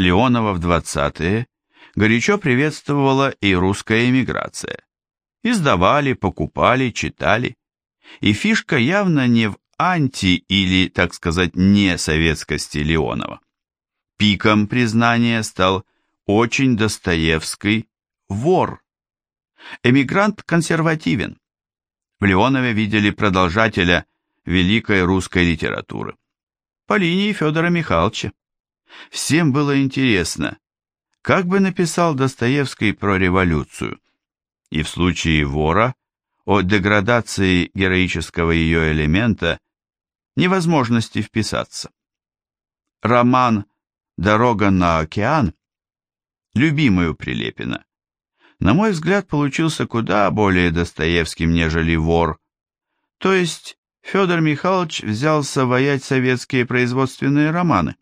Леонова в 20-е горячо приветствовала и русская эмиграция. Издавали, покупали, читали. И фишка явно не в анти- или, так сказать, не советскости Леонова. Пиком признания стал очень Достоевский вор. Эмигрант консервативен. В Леонове видели продолжателя великой русской литературы. По линии Федора Михайловича. Всем было интересно, как бы написал Достоевский про революцию, и в случае вора о деградации героического ее элемента, невозможности вписаться. Роман «Дорога на океан», любимый у Прилепина, на мой взгляд, получился куда более Достоевским, нежели вор. То есть Федор Михайлович взялся воять советские производственные романы.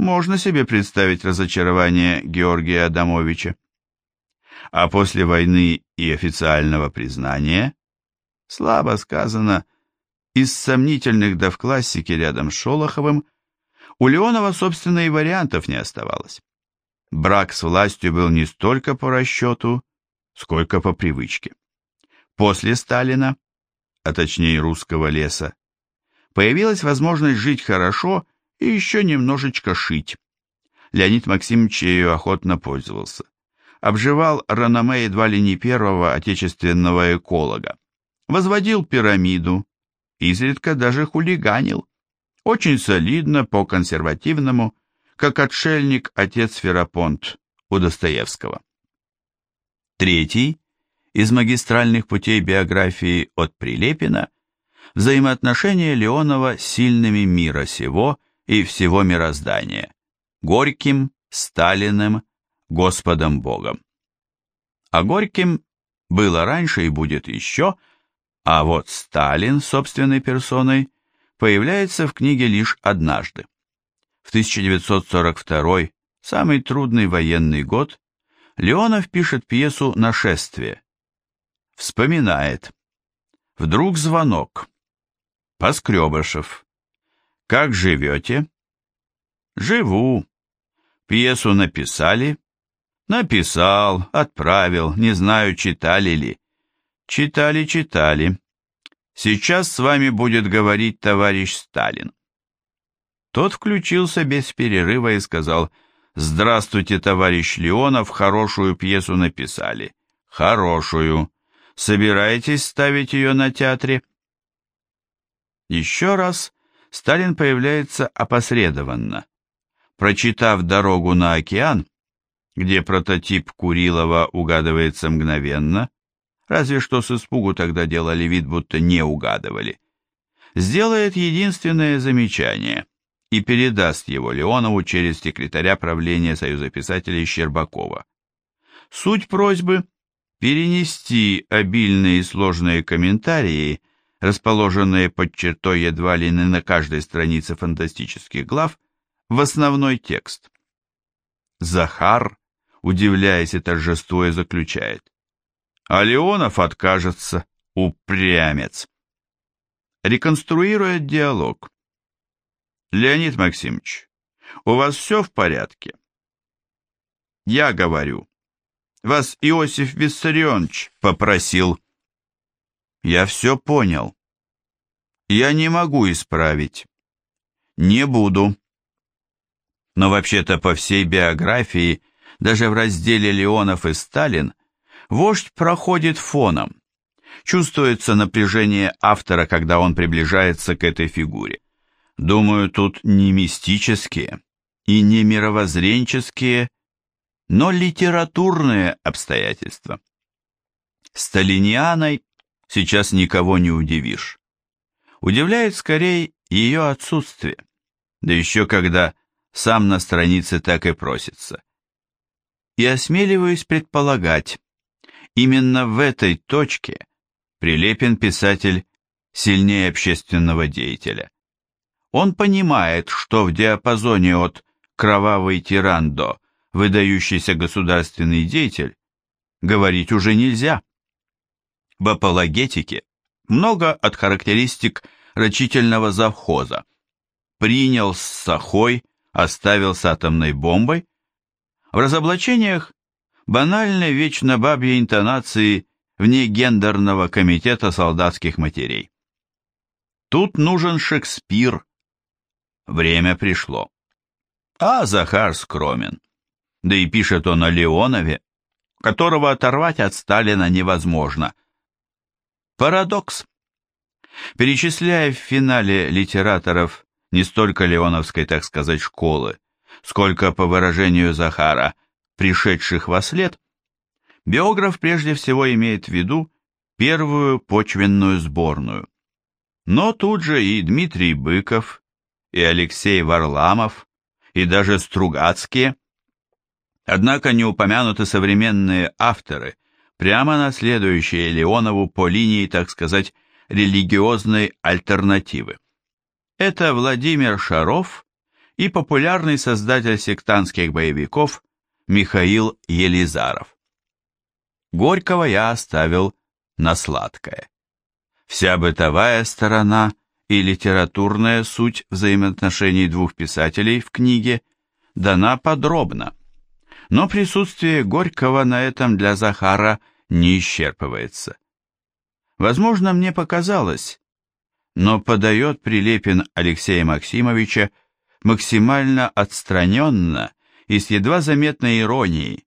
Можно себе представить разочарование Георгия Адамовича. А после войны и официального признания, слабо сказано, из сомнительных да в классике рядом с Шолоховым, у Леонова, собственно, и вариантов не оставалось. Брак с властью был не столько по расчету, сколько по привычке. После Сталина, а точнее русского леса, появилась возможность жить хорошо и еще немножечко шить. Леонид Максимович ею охотно пользовался. Обживал Рономе едва ли не первого отечественного эколога. Возводил пирамиду, изредка даже хулиганил. Очень солидно, по-консервативному, как отшельник отец Ферапонт у Достоевского. Третий из магистральных путей биографии от Прилепина – взаимоотношения Леонова с сильными мира сего и всего мироздания, Горьким, Сталиным, Господом Богом. А Горьким было раньше и будет еще, а вот Сталин собственной персоной появляется в книге лишь однажды. В 1942, самый трудный военный год, Леонов пишет пьесу «Нашествие». Вспоминает. Вдруг звонок. Поскребышев. Как живете? Живу. Пьесу написали? Написал, отправил, не знаю, читали ли. Читали, читали. Сейчас с вами будет говорить товарищ Сталин. Тот включился без перерыва и сказал, «Здравствуйте, товарищ Леонов, хорошую пьесу написали». «Хорошую. Собираетесь ставить ее на театре?» Еще раз Сталин появляется опосредованно. Прочитав «Дорогу на океан», где прототип Курилова угадывается мгновенно, разве что с испугу тогда делали вид, будто не угадывали, сделает единственное замечание и передаст его Леонову через секретаря правления Союза писателей Щербакова. Суть просьбы – перенести обильные и сложные комментарии, расположенные под чертой едва ли не на каждой странице фантастических глав, в основной текст. Захар, удивляясь и торжествуя, заключает. А Леонов откажется, упрямец. Реконструирует диалог. Леонид Максимович, у вас все в порядке? Я говорю. Вас Иосиф Виссарионович попросил. Я все понял. Я не могу исправить. Не буду. Но вообще-то по всей биографии, даже в разделе Леонов и Сталин, вождь проходит фоном. Чувствуется напряжение автора, когда он приближается к этой фигуре. Думаю, тут не мистические и не мировоззренческие, но литературные обстоятельства. Сталинианой сейчас никого не удивишь. Удивляет скорее ее отсутствие, да еще когда сам на странице так и просится. И осмеливаюсь предполагать, именно в этой точке Прилепин писатель сильнее общественного деятеля. Он понимает, что в диапазоне от «кровавый тиран» до «выдающийся государственный деятель» говорить уже нельзя. В апологетике много от характеристик рачительного завхоза. Принял с сахой, оставил с атомной бомбой. В разоблачениях банальной вечно бабьей интонации вне гендерного комитета солдатских матерей. Тут нужен Шекспир. Время пришло. А Захар скромен. Да и пишет он о Леонове, которого оторвать от Сталина невозможно. Парадокс. Перечисляя в финале литераторов не столько леоновской, так сказать, школы, сколько, по выражению Захара, пришедших во след, биограф прежде всего имеет в виду первую почвенную сборную. Но тут же и Дмитрий Быков, и Алексей Варламов, и даже Стругацкие. Однако не упомянуты современные авторы, прямо наследующие Леонову по линии, так сказать, религиозной альтернативы. Это Владимир Шаров и популярный создатель сектантских боевиков Михаил Елизаров. Горького я оставил на сладкое. Вся бытовая сторона и литературная суть взаимоотношений двух писателей в книге дана подробно, но присутствие Горького на этом для Захара не исчерпывается. Возможно, мне показалось, но подает Прилепин Алексея Максимовича максимально отстраненно и с едва заметной иронией,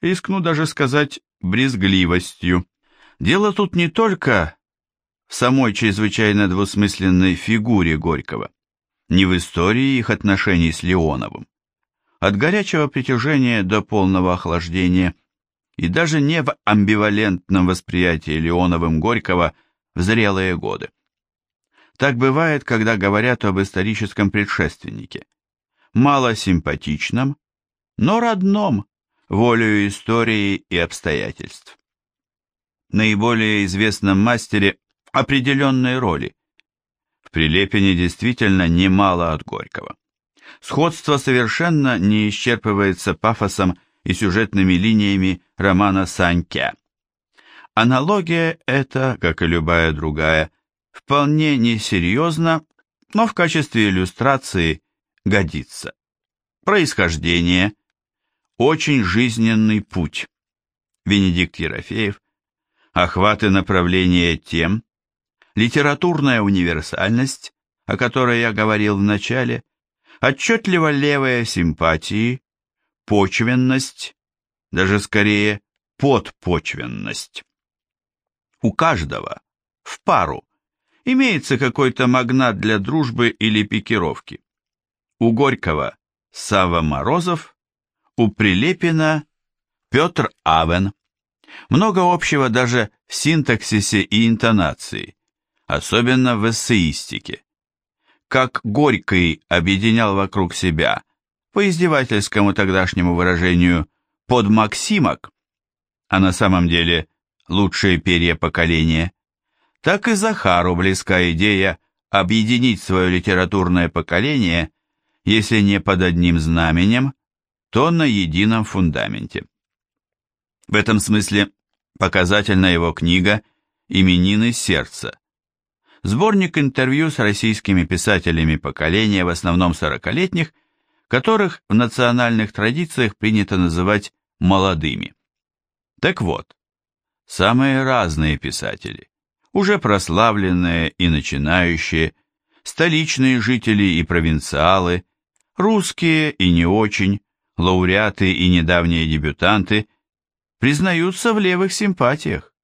рискну даже сказать брезгливостью. Дело тут не только в самой чрезвычайно двусмысленной фигуре Горького, не в истории их отношений с Леоновым. От горячего притяжения до полного охлаждения и даже не в амбивалентном восприятии Леоновым Горького в зрелые годы. Так бывает, когда говорят об историческом предшественнике, мало симпатичном, но родном, волею истории и обстоятельств. Наиболее известном мастере определенной роли. В Прилепине действительно немало от Горького. Сходство совершенно не исчерпывается пафосом и сюжетными линиями романа Саньке. Аналогия эта, как и любая другая, вполне несерьезна, но в качестве иллюстрации годится. Происхождение, очень жизненный путь. Венедикт Ерофеев, охваты направления тем, литературная универсальность, о которой я говорил в начале, отчетливо левые симпатии, почвенность, даже скорее подпочвенность. У каждого, в пару, имеется какой-то магнат для дружбы или пикировки. У Горького Сава Морозов, у Прилепина Петр Авен. Много общего даже в синтаксисе и интонации, особенно в эссеистике. Как Горький объединял вокруг себя по издевательскому тогдашнему выражению, под Максимок, а на самом деле лучшее перья поколения, так и Захару близка идея объединить свое литературное поколение, если не под одним знаменем, то на едином фундаменте. В этом смысле показательна его книга «Именины сердца», сборник интервью с российскими писателями поколения, в основном сорокалетних, которых в национальных традициях принято называть молодыми. Так вот, самые разные писатели, уже прославленные и начинающие, столичные жители и провинциалы, русские и не очень, лауреаты и недавние дебютанты, признаются в левых симпатиях,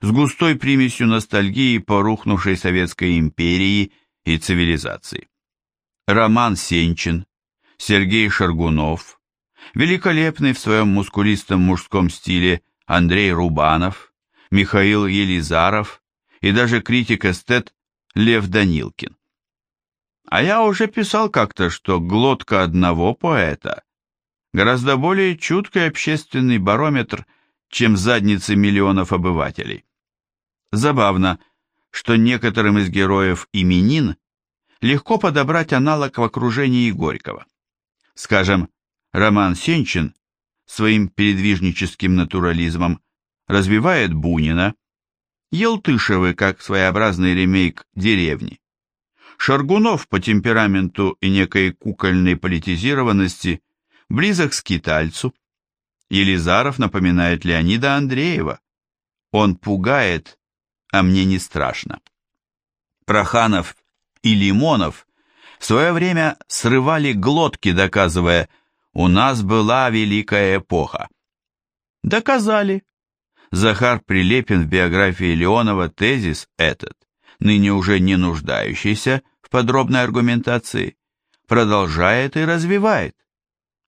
с густой примесью ностальгии по рухнувшей Советской империи и цивилизации. Роман Сенчин, Сергей Шаргунов, великолепный в своем мускулистом мужском стиле Андрей Рубанов, Михаил Елизаров и даже критик-эстет Лев Данилкин. А я уже писал как-то, что глотка одного поэта гораздо более чуткий общественный барометр, чем задницы миллионов обывателей. Забавно, что некоторым из героев именин легко подобрать аналог в окружении Горького. Скажем, Роман Сенчин своим передвижническим натурализмом развивает Бунина, Елтышевы как своеобразный ремейк деревни. Шаргунов по темпераменту и некой кукольной политизированности близок к китальцу. Елизаров напоминает Леонида Андреева. Он пугает, а мне не страшно. Проханов и Лимонов в свое время срывали глотки, доказывая, у нас была великая эпоха. Доказали. Захар Прилепин в биографии Леонова тезис этот, ныне уже не нуждающийся в подробной аргументации, продолжает и развивает.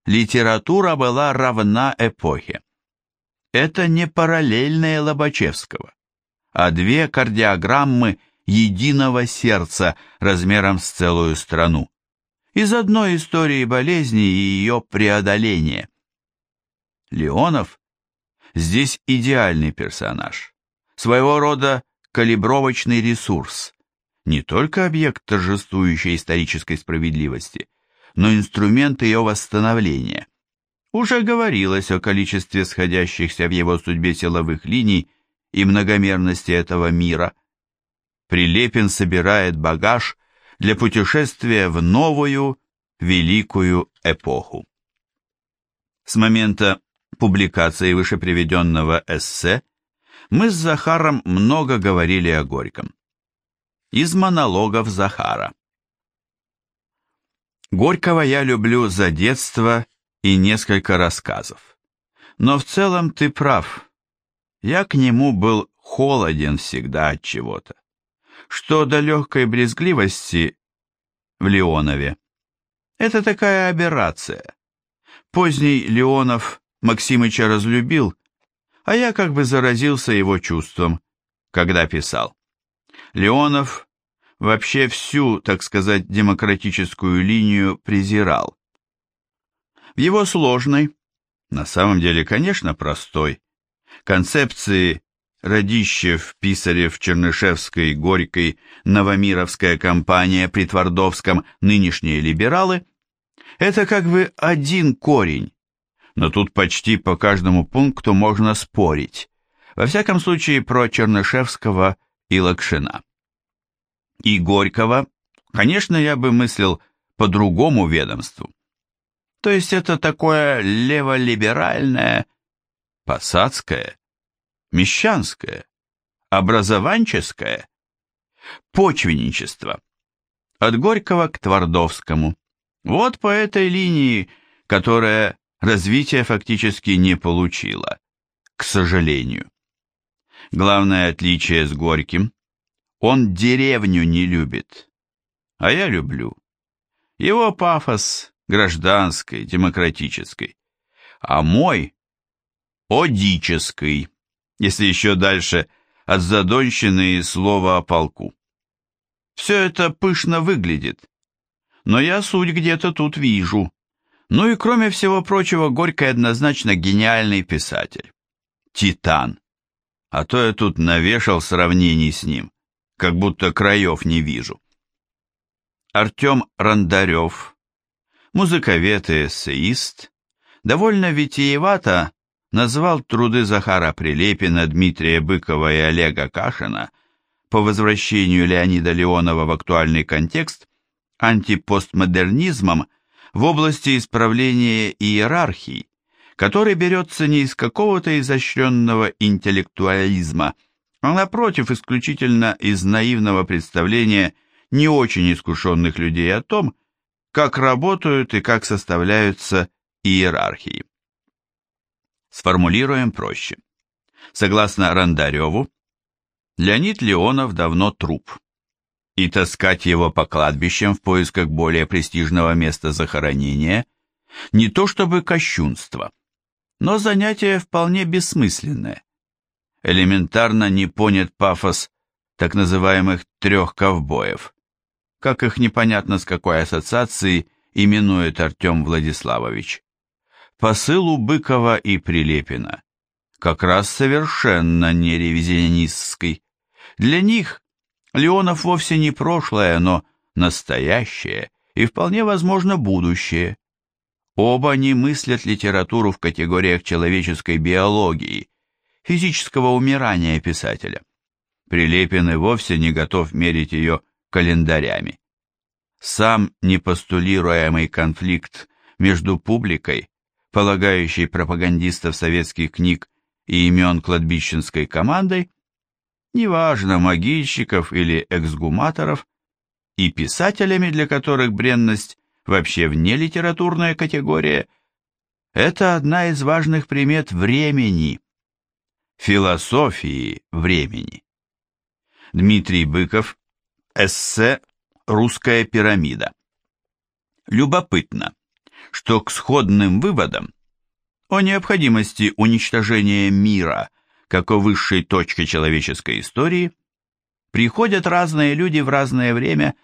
Литература была равна эпохе. Это не параллельные Лобачевского, а две кардиограммы единого сердца размером с целую страну. Из одной истории болезни и ее преодоления. Леонов здесь идеальный персонаж, своего рода калибровочный ресурс, не только объект торжествующей исторической справедливости, но инструмент ее восстановления. Уже говорилось о количестве сходящихся в его судьбе силовых линий и многомерности этого мира. Прилепин собирает багаж для путешествия в новую, великую эпоху. С момента публикации вышеприведенного эссе мы с Захаром много говорили о Горьком. Из монологов Захара. Горького я люблю за детство и несколько рассказов. Но в целом ты прав. Я к нему был холоден всегда от чего-то. Что до легкой брезгливости в Леонове. Это такая аберрация. Поздний Леонов Максимыча разлюбил, а я как бы заразился его чувством, когда писал. Леонов вообще всю, так сказать, демократическую линию презирал. В его сложной, на самом деле, конечно, простой, концепции Радищев, Писарев, Чернышевской, Горькой, Новомировская компания при нынешние либералы – это как бы один корень, но тут почти по каждому пункту можно спорить, во всяком случае про Чернышевского и Лакшина. И Горького, конечно, я бы мыслил по другому ведомству. То есть это такое леволиберальное, посадское, мещанское, образованческое, почвенничество. От Горького к Твардовскому. Вот по этой линии, которая развития фактически не получила, к сожалению. Главное отличие с Горьким – он деревню не любит, а я люблю. Его пафос гражданской, демократической, а мой – одической, если еще дальше от задонщины и слова о полку. Все это пышно выглядит, но я суть где-то тут вижу, ну и кроме всего прочего, Горький однозначно гениальный писатель. Титан. А то я тут навешал сравнений с ним, как будто краев не вижу. Артем Рандарев, музыковед и эссеист, довольно витиевато назвал труды Захара Прилепина, Дмитрия Быкова и Олега Кашина по возвращению Леонида Леонова в актуальный контекст антипостмодернизмом в области исправления иерархий, который берется не из какого-то изощренного интеллектуализма, а напротив исключительно из наивного представления не очень искушенных людей о том, как работают и как составляются иерархии. Сформулируем проще. Согласно Рандареву, Леонид Леонов давно труп и таскать его по кладбищам в поисках более престижного места захоронения не то чтобы кощунство, но занятие вполне бессмысленное. Элементарно не понят пафос так называемых трех ковбоев, как их непонятно с какой ассоциацией именует Артем Владиславович. Посыл у Быкова и Прилепина как раз совершенно не ревизионистский. Для них Леонов вовсе не прошлое, но настоящее и вполне возможно будущее. Оба не мыслят литературу в категориях человеческой биологии, физического умирания писателя. Прилепин и вовсе не готов мерить ее календарями. сам непостулируемый конфликт между публикой, полагающей пропагандистов советских книг и имен кладбищенской командой, неважно, могильщиков или эксгуматоров, и писателями, для которых бренность вообще вне литературная категория, это одна из важных примет времени, философии времени. Дмитрий Быков, эссе «Русская пирамида». Любопытно, что к сходным выводам о необходимости уничтожения мира как о высшей точке человеческой истории приходят разные люди в разное время.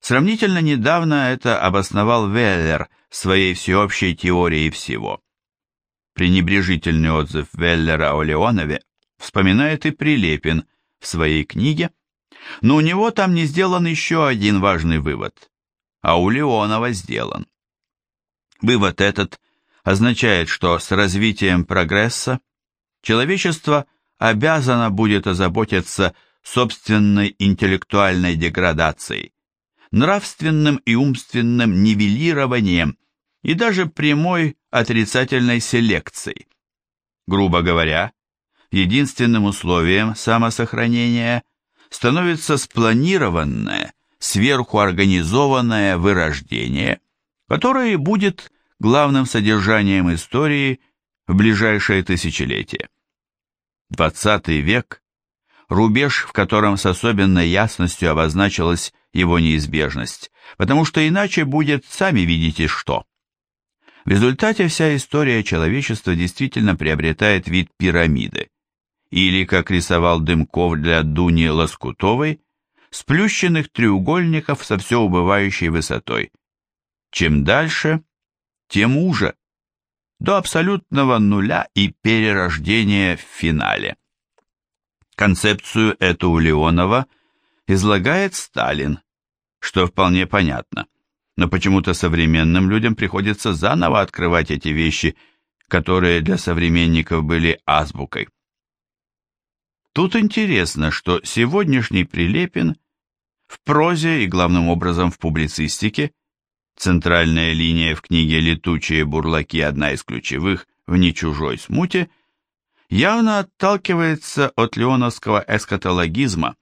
Сравнительно недавно это обосновал Веллер своей всеобщей теорией всего. Пренебрежительный отзыв Веллера о Леонове вспоминает и Прилепин в своей книге, но у него там не сделан еще один важный вывод, а у Леонова сделан. Вывод этот означает, что с развитием прогресса человечество обязано будет озаботиться собственной интеллектуальной деградацией, нравственным и умственным нивелированием и даже прямой отрицательной селекцией. Грубо говоря, единственным условием самосохранения становится спланированное, сверху организованное вырождение, которое будет главным содержанием истории в ближайшее тысячелетие. XX век – рубеж, в котором с особенной ясностью обозначилась его неизбежность, потому что иначе будет, сами видите, что. В результате вся история человечества действительно приобретает вид пирамиды, или, как рисовал Дымков для Дуни Лоскутовой, сплющенных треугольников со все убывающей высотой. Чем дальше, тем уже, до абсолютного нуля и перерождения в финале. Концепцию эту у Леонова излагает Сталин, что вполне понятно, но почему-то современным людям приходится заново открывать эти вещи, которые для современников были азбукой. Тут интересно, что сегодняшний Прилепин в прозе и главным образом в публицистике – Центральная линия в книге «Летучие бурлаки» одна из ключевых в «Не чужой смуте», явно отталкивается от леоновского эскатологизма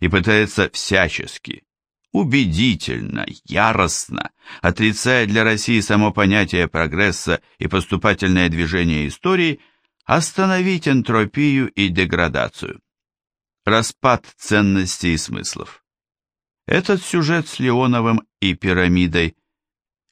и пытается всячески, убедительно, яростно, отрицая для России само понятие прогресса и поступательное движение истории, остановить энтропию и деградацию. Распад ценностей и смыслов. Этот сюжет с Леоновым и пирамидой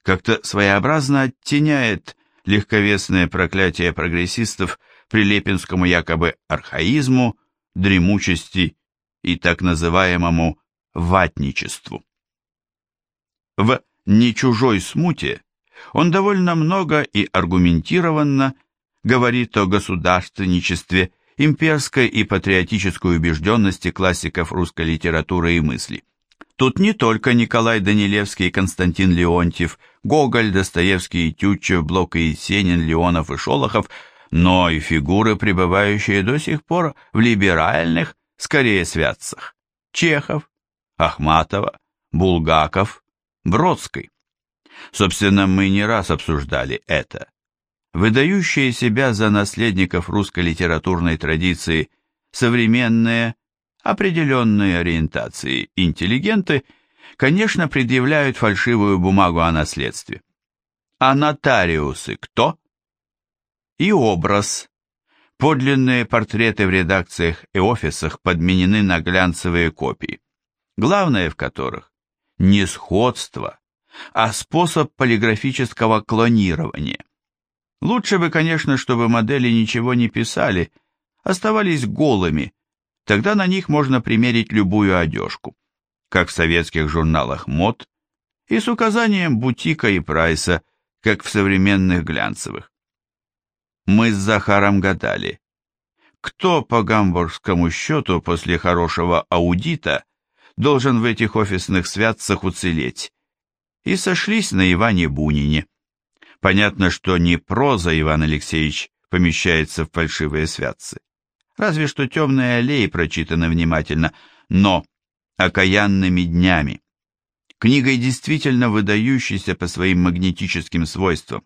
как-то своеобразно оттеняет легковесное проклятие прогрессистов прилепинскому якобы архаизму, дремучести и так называемому ватничеству. В «Не чужой смуте» он довольно много и аргументированно говорит о государственничестве, имперской и патриотической убежденности классиков русской литературы и мысли. Тут не только Николай Данилевский и Константин Леонтьев, Гоголь, Достоевский и Тютчев, Блок и Есенин, Леонов и Шолохов, но и фигуры, пребывающие до сих пор в либеральных, скорее святцах. Чехов, Ахматова, Булгаков, Бродской. Собственно, мы не раз обсуждали это. Выдающие себя за наследников русской литературной традиции современные, определенной ориентации интеллигенты, конечно, предъявляют фальшивую бумагу о наследстве. А нотариусы кто? И образ. Подлинные портреты в редакциях и офисах подменены на глянцевые копии, главное в которых не сходство, а способ полиграфического клонирования. Лучше бы, конечно, чтобы модели ничего не писали, оставались голыми, Тогда на них можно примерить любую одежку, как в советских журналах мод, и с указанием бутика и прайса, как в современных глянцевых. Мы с Захаром гадали, кто по гамбургскому счету после хорошего аудита должен в этих офисных святцах уцелеть, и сошлись на Иване Бунине. Понятно, что не проза Иван Алексеевич помещается в фальшивые святцы разве что темные аллеи прочитаны внимательно, но окаянными днями. книгой действительно выдающейся по своим магнетическим свойствам.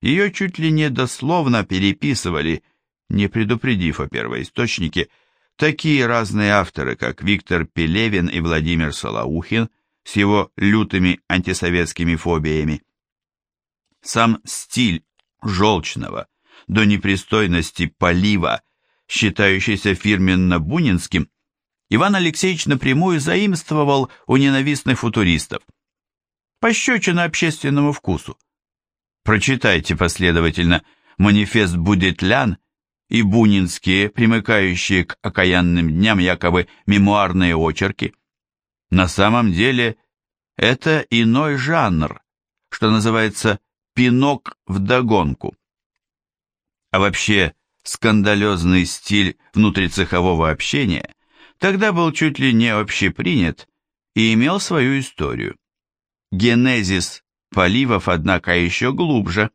Ее чуть ли не дословно переписывали, не предупредив о первоисточнике, такие разные авторы, как Виктор Пелевин и Владимир Солоухин с его лютыми антисоветскими фобиями. Сам стиль желчного до непристойности полива, считающийся фирменно-бунинским, Иван Алексеевич напрямую заимствовал у ненавистных футуристов. Пощечина общественному вкусу. Прочитайте последовательно манифест Будетлян и бунинские, примыкающие к окаянным дням якобы мемуарные очерки. На самом деле это иной жанр, что называется пинок вдогонку. А вообще скандалезный стиль внутрицехового общения тогда был чуть ли не общепринят и имел свою историю. Генезис поливов, однако, еще глубже.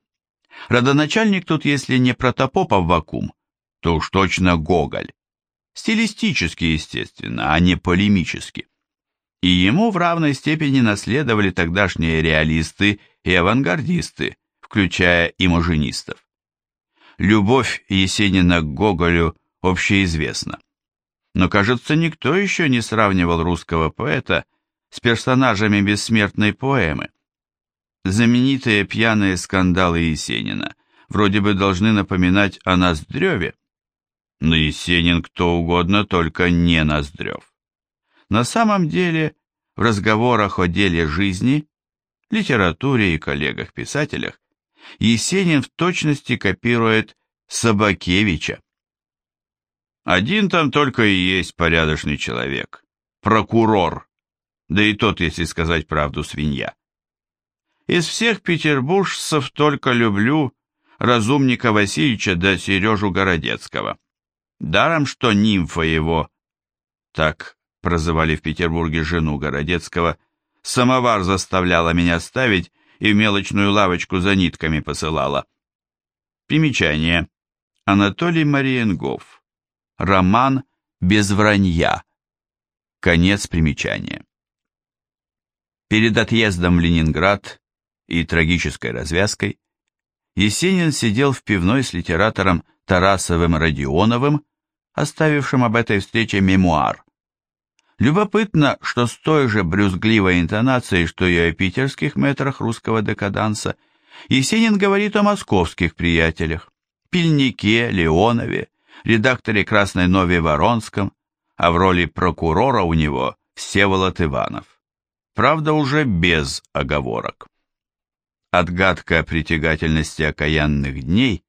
Родоначальник тут, если не протопопов вакуум, то уж точно Гоголь. Стилистически, естественно, а не полемически. И ему в равной степени наследовали тогдашние реалисты и авангардисты, включая и маженистов. Любовь Есенина к Гоголю общеизвестна. Но, кажется, никто еще не сравнивал русского поэта с персонажами бессмертной поэмы. Знаменитые пьяные скандалы Есенина вроде бы должны напоминать о Ноздреве, но Есенин кто угодно, только не Ноздрев. На самом деле, в разговорах о деле жизни, литературе и коллегах-писателях, Есенин в точности копирует Собакевича. Один там только и есть порядочный человек. Прокурор. Да и тот, если сказать правду, свинья. Из всех петербуржцев только люблю разумника Васильевича да Сережу Городецкого. Даром, что нимфа его, так прозывали в Петербурге жену Городецкого, самовар заставляла меня ставить и в мелочную лавочку за нитками посылала. Примечание. Анатолий Мариенгов. Роман без вранья. Конец примечания. Перед отъездом в Ленинград и трагической развязкой Есенин сидел в пивной с литератором Тарасовым Родионовым, оставившим об этой встрече мемуар. Любопытно, что с той же брюзгливой интонацией, что и о питерских метрах русского декаданса, Есенин говорит о московских приятелях, Пильнике, Леонове, редакторе «Красной Нове» Воронском, а в роли прокурора у него Всеволод Иванов. Правда, уже без оговорок. Отгадка притягательности окаянных дней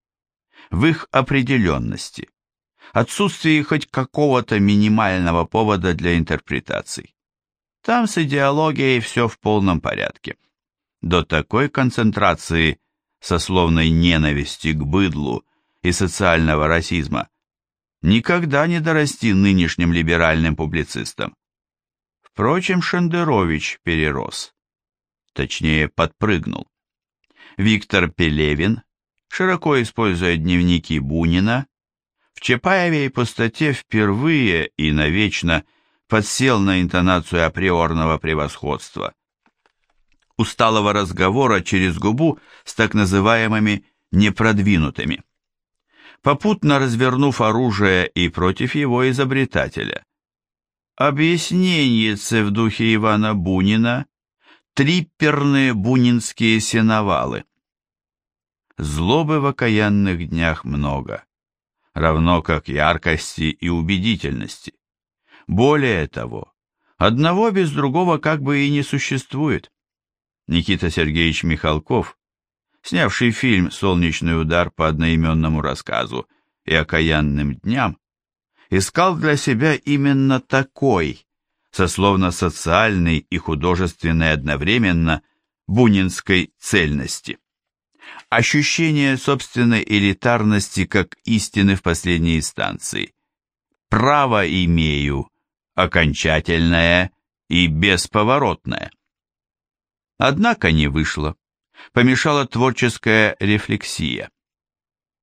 в их определенности, отсутствии хоть какого-то минимального повода для интерпретаций. Там с идеологией все в полном порядке. До такой концентрации сословной ненависти к быдлу и социального расизма никогда не дорасти нынешним либеральным публицистам. Впрочем, Шендерович перерос, точнее подпрыгнул. Виктор Пелевин, широко используя дневники Бунина, в Чапаеве и пустоте впервые и навечно подсел на интонацию априорного превосходства. Усталого разговора через губу с так называемыми непродвинутыми попутно развернув оружие и против его изобретателя. Объяснение в духе Ивана Бунина, трипперные бунинские сеновалы. Злобы в окаянных днях много, равно как яркости и убедительности. Более того, одного без другого как бы и не существует. Никита Сергеевич Михалков снявший фильм «Солнечный удар» по одноименному рассказу и окаянным дням, искал для себя именно такой, сословно-социальной и художественной одновременно, бунинской цельности. Ощущение собственной элитарности как истины в последней инстанции. Право имею, окончательное и бесповоротное. Однако не вышло помешала творческая рефлексия.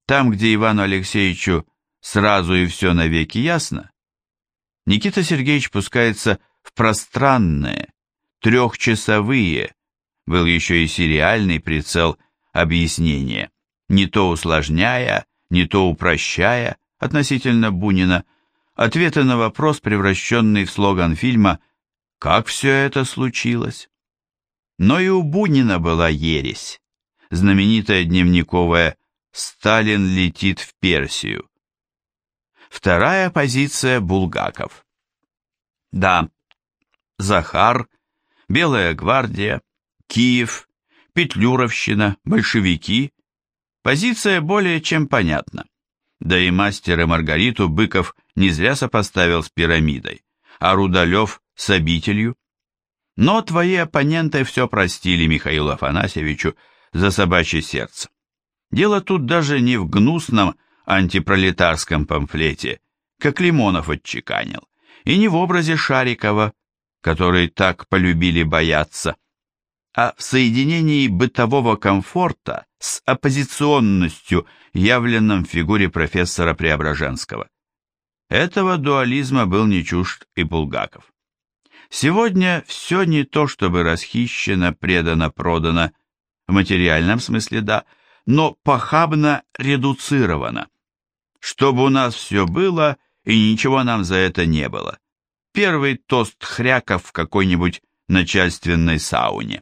Там, где Ивану Алексеевичу сразу и все навеки ясно, Никита Сергеевич пускается в пространные, трехчасовые, был еще и сериальный прицел объяснения, не то усложняя, не то упрощая относительно Бунина, ответы на вопрос, превращенный в слоган фильма «Как все это случилось?». Но и у Бунина была ересь, знаменитая дневниковая «Сталин летит в Персию». Вторая позиция Булгаков. Да, Захар, Белая гвардия, Киев, Петлюровщина, большевики. Позиция более чем понятна. Да и мастер и Маргариту Быков не зря сопоставил с пирамидой, а Рудалев с обителью. Но твои оппоненты все простили Михаилу Афанасьевичу за собачье сердце. Дело тут даже не в гнусном антипролетарском памфлете, как Лимонов отчеканил, и не в образе Шарикова, который так полюбили бояться, а в соединении бытового комфорта с оппозиционностью, явленном в фигуре профессора Преображенского. Этого дуализма был не чужд и Булгаков. Сегодня все не то, чтобы расхищено, предано, продано, в материальном смысле да, но похабно редуцировано. Чтобы у нас все было, и ничего нам за это не было. Первый тост хряков в какой-нибудь начальственной сауне.